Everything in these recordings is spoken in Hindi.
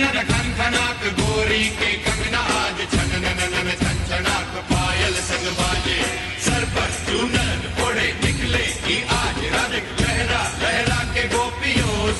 नन खनखनाक के कंगना छन पायल संग बाजे सर ओढ़े निकले की के गोपियों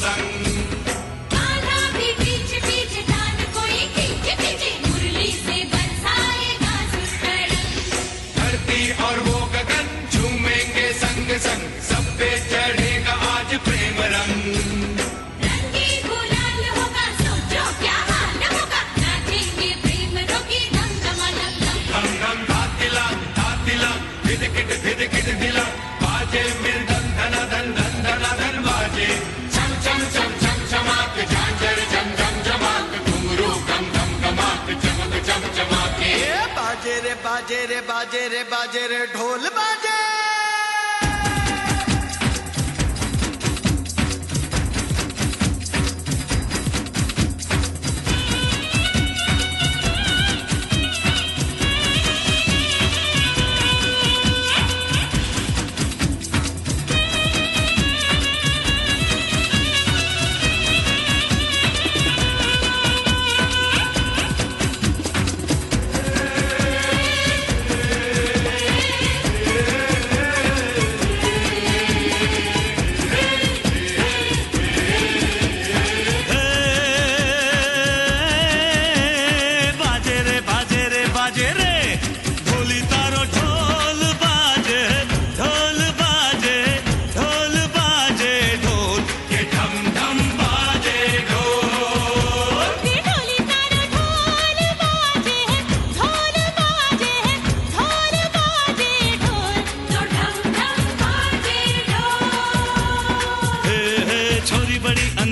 चमक चम चमा के बाजे रे बाजे रे बाजे रे बाजे रे ढोल बाजे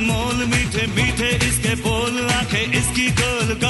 मोल मीठे मीठे इसके बोल आखे इसकी गोल का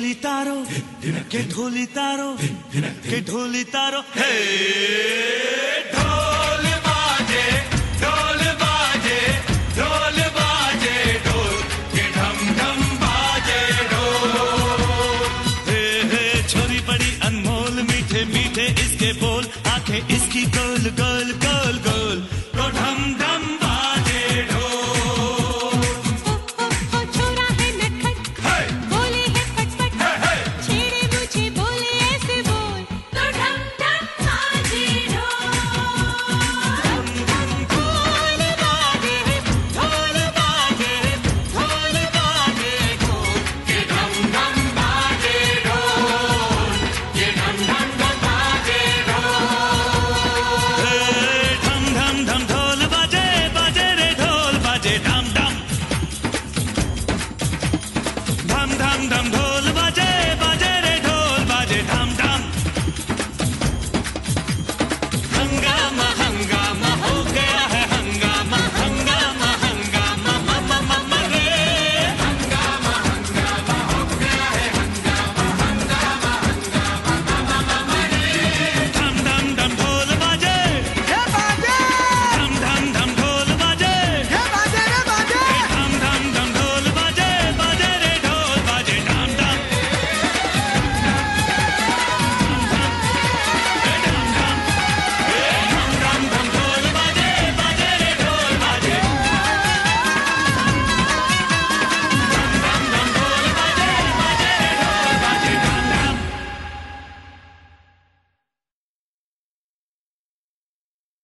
ढोली तारो के ढोली तारो, के ढोली तारो। हे, ढोल बाजे ढोल बाजे ढोल बाजे छोरी अनमोल, मीठे मीठे, इसके बोल, आँखें इसकी गोल गोल।